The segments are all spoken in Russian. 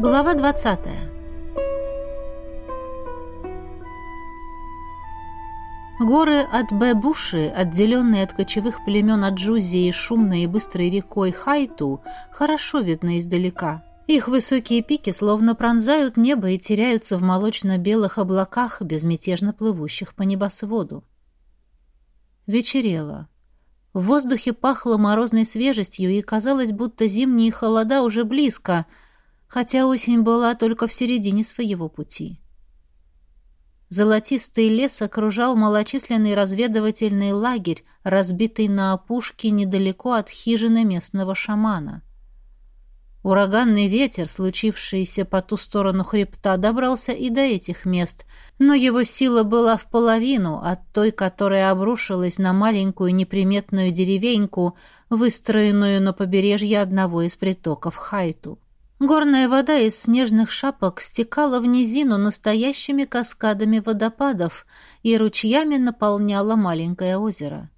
Глава 20. Горы от Бэбуши, отделенные от кочевых племен Аджузии шумной и быстрой рекой Хайту, хорошо видны издалека. Их высокие пики словно пронзают небо и теряются в молочно-белых облаках, безмятежно плывущих по небосводу. Вечерело. В воздухе пахло морозной свежестью, и казалось, будто зимние холода уже близко — хотя осень была только в середине своего пути. Золотистый лес окружал малочисленный разведывательный лагерь, разбитый на опушке недалеко от хижины местного шамана. Ураганный ветер, случившийся по ту сторону хребта, добрался и до этих мест, но его сила была в половину от той, которая обрушилась на маленькую неприметную деревеньку, выстроенную на побережье одного из притоков Хайту. Горная вода из снежных шапок стекала в низину настоящими каскадами водопадов и ручьями наполняла маленькое озеро.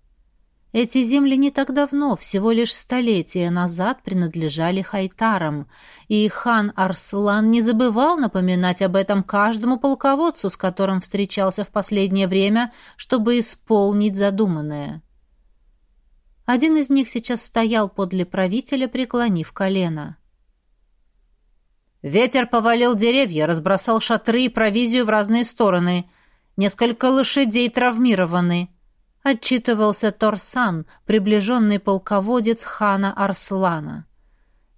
Эти земли не так давно, всего лишь столетия назад, принадлежали хайтарам, и хан Арслан не забывал напоминать об этом каждому полководцу, с которым встречался в последнее время, чтобы исполнить задуманное. Один из них сейчас стоял подле правителя, преклонив колено. Ветер повалил деревья, разбросал шатры и провизию в разные стороны. Несколько лошадей травмированы. Отчитывался Торсан, приближенный полководец хана Арслана.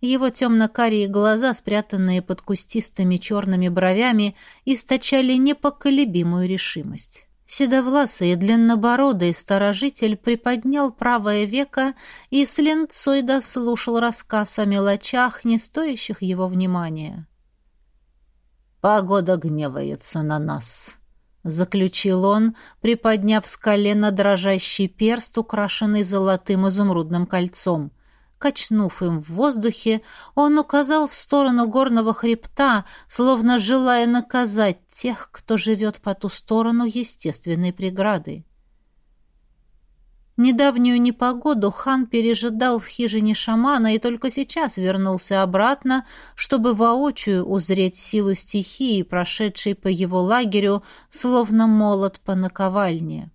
Его темно-карие глаза, спрятанные под кустистыми черными бровями, источали непоколебимую решимость. Седовласый и длиннобородый сторожитель приподнял правое веко и с ленцой дослушал рассказ о мелочах, не стоящих его внимания. «Погода гневается на нас», — заключил он, приподняв с колена дрожащий перст, украшенный золотым изумрудным кольцом — Качнув им в воздухе, он указал в сторону горного хребта, словно желая наказать тех, кто живет по ту сторону естественной преграды. Недавнюю непогоду хан пережидал в хижине шамана и только сейчас вернулся обратно, чтобы воочию узреть силу стихии, прошедшей по его лагерю, словно молот по наковальне.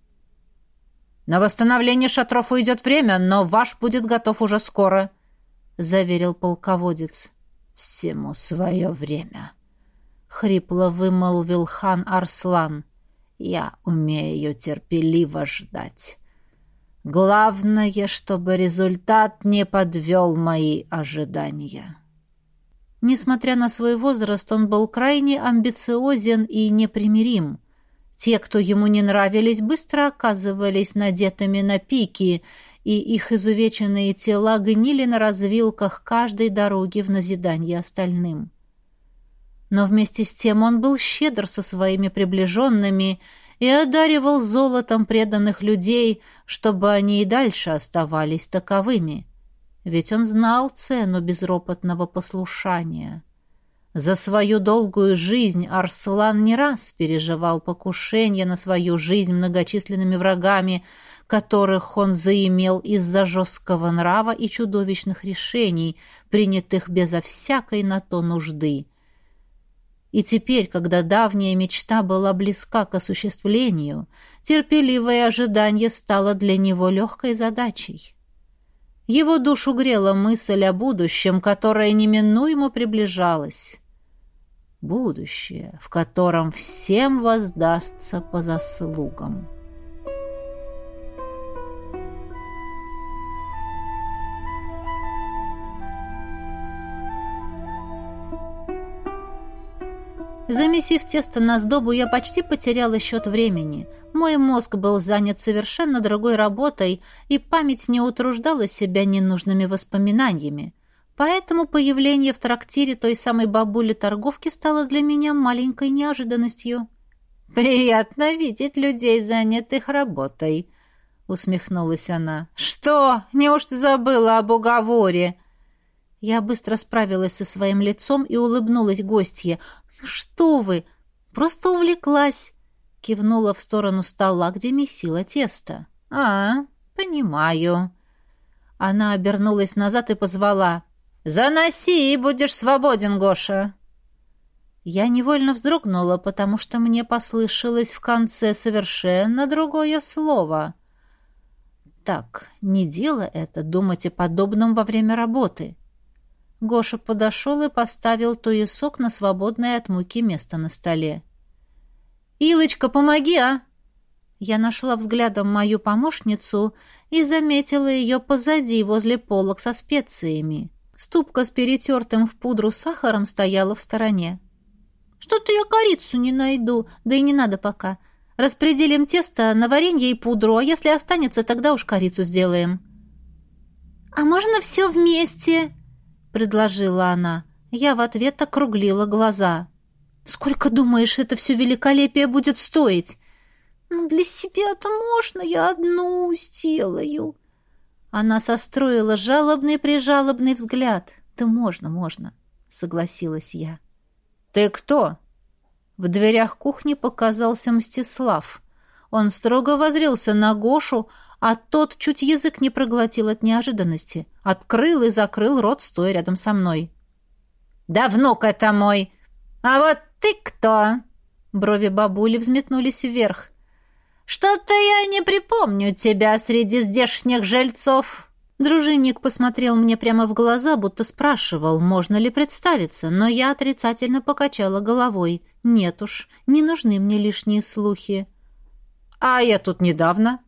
«На восстановление шатров уйдет время, но ваш будет готов уже скоро», — заверил полководец. «Всему свое время», — хрипло вымолвил хан Арслан. «Я умею терпеливо ждать. Главное, чтобы результат не подвел мои ожидания». Несмотря на свой возраст, он был крайне амбициозен и непримирим — те, кто ему не нравились, быстро оказывались надетыми на пики, и их изувеченные тела гнили на развилках каждой дороги в назидание остальным. Но вместе с тем он был щедр со своими приближенными и одаривал золотом преданных людей, чтобы они и дальше оставались таковыми. Ведь он знал цену безропотного послушания. За свою долгую жизнь Арслан не раз переживал покушение на свою жизнь многочисленными врагами, которых он заимел из-за жесткого нрава и чудовищных решений, принятых безо всякой на то нужды. И теперь, когда давняя мечта была близка к осуществлению, терпеливое ожидание стало для него легкой задачей. Его душу грела мысль о будущем, которое неминуемо приближалось будущее, в котором всем воздастся по заслугам. Замесив тесто на сдобу, я почти потеряла счет времени. Мой мозг был занят совершенно другой работой, и память не утруждала себя ненужными воспоминаниями. Поэтому появление в трактире той самой бабули-торговки стало для меня маленькой неожиданностью. «Приятно видеть людей, занятых работой», — усмехнулась она. «Что? Неужто забыла об уговоре?» Я быстро справилась со своим лицом и улыбнулась гостье. «Что вы? Просто увлеклась!» Кивнула в сторону стола, где месила тесто. «А, понимаю». Она обернулась назад и позвала. «Заноси, и будешь свободен, Гоша!» Я невольно вздрогнула, потому что мне послышалось в конце совершенно другое слово. Так, не дело это думать о подобном во время работы. Гоша подошел и поставил туесок на свободное от муки место на столе. «Илочка, помоги, а!» Я нашла взглядом мою помощницу и заметила ее позади, возле полок со специями. Ступка с перетертым в пудру сахаром стояла в стороне. «Что-то я корицу не найду, да и не надо пока. Распределим тесто на варенье и пудру, а если останется, тогда уж корицу сделаем». «А можно все вместе?» — предложила она. Я в ответ округлила глаза. «Сколько, думаешь, это все великолепие будет стоить?» «Ну, для себя-то можно, я одну сделаю», она состроила жалобный-прижалобный взгляд. «Да можно, можно», — согласилась я. «Ты кто?» В дверях кухни показался Мстислав. Он строго возрился на Гошу, а тот чуть язык не проглотил от неожиданности. Открыл и закрыл рот, стоя рядом со мной. «Да внук это мой! А вот ты кто?» Брови бабули взметнулись вверх. «Что-то я не припомню тебя среди здешних жильцов». Дружинник посмотрел мне прямо в глаза, будто спрашивал, можно ли представиться, но я отрицательно покачала головой. «Нет уж, не нужны мне лишние слухи». «А я тут недавно».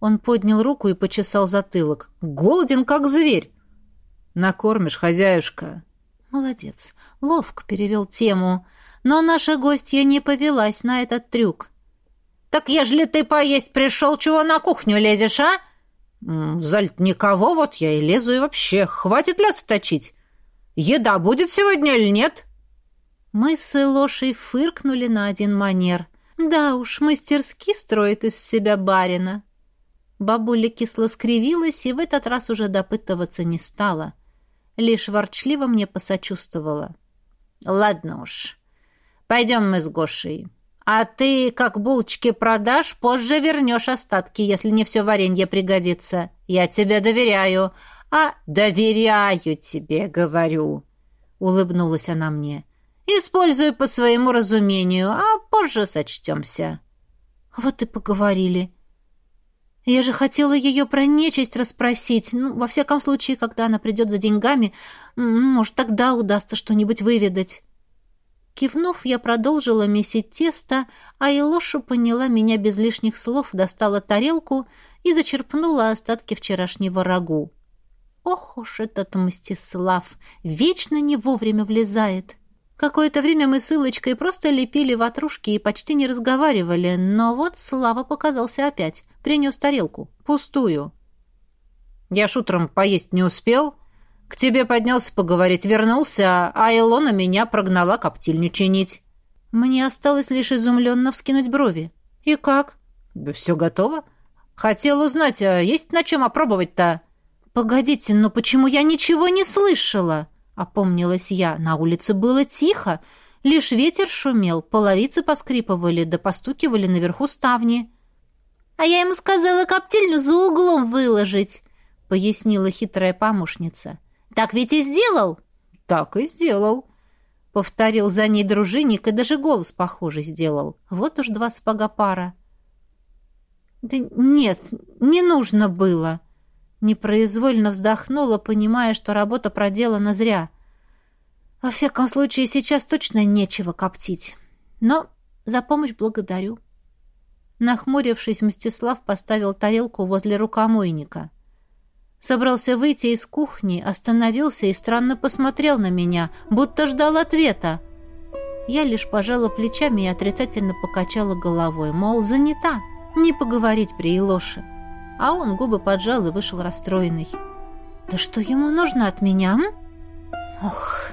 Он поднял руку и почесал затылок. «Голоден, как зверь». «Накормишь, хозяюшка». «Молодец. Ловко перевел тему. Но наша гостья не повелась на этот трюк. «Так ежели ты поесть пришел, чего на кухню лезешь, а?» «Зальт никого, вот я и лезу, и вообще, хватит ляса точить. Еда будет сегодня или нет?» Мы с Илошей фыркнули на один манер. «Да уж, мастерски строит из себя барина». Бабуля кисло скривилась и в этот раз уже допытываться не стала. Лишь ворчливо мне посочувствовала. «Ладно уж, пойдем мы с Гошей. А ты, как булочки продашь, позже вернешь остатки, если не все варенье пригодится. Я тебе доверяю. А доверяю тебе, говорю. Улыбнулась она мне. Используй по своему разумению, а позже сочтемся. Вот и поговорили. Я же хотела ее про нечисть расспросить. Ну, во всяком случае, когда она придет за деньгами, может, тогда удастся что-нибудь выведать. Кивнув, я продолжила месить тесто, а Илоша поняла меня без лишних слов, достала тарелку и зачерпнула остатки вчерашнего рагу. Ох уж этот Мстислав! Вечно не вовремя влезает! Какое-то время мы с Илочкой просто лепили ватрушки и почти не разговаривали, но вот Слава показался опять, принес тарелку, пустую. «Я ж утром поесть не успел», к тебе поднялся поговорить, вернулся, а Илона меня прогнала коптильню чинить. Мне осталось лишь изумленно вскинуть брови. И как? Да все готово. Хотел узнать, а есть на чем опробовать-то? Погодите, но почему я ничего не слышала? Опомнилась я. На улице было тихо. Лишь ветер шумел, половицы поскрипывали, да постукивали наверху ставни. «А я ему сказала коптильню за углом выложить», — пояснила хитрая помощница. Так ведь и сделал?» «Так и сделал», — повторил за ней дружинник и даже голос похожий сделал. «Вот уж два сапога пара». «Да нет, не нужно было», — непроизвольно вздохнула, понимая, что работа проделана зря. «Во всяком случае, сейчас точно нечего коптить. Но за помощь благодарю». Нахмурившись, Мстислав поставил тарелку возле рукомойника — Собрался выйти из кухни, остановился и странно посмотрел на меня, будто ждал ответа. Я лишь пожала плечами и отрицательно покачала головой, мол, занята, не поговорить при Илоше. А он губы поджал и вышел расстроенный. «Да что ему нужно от меня? Ох!»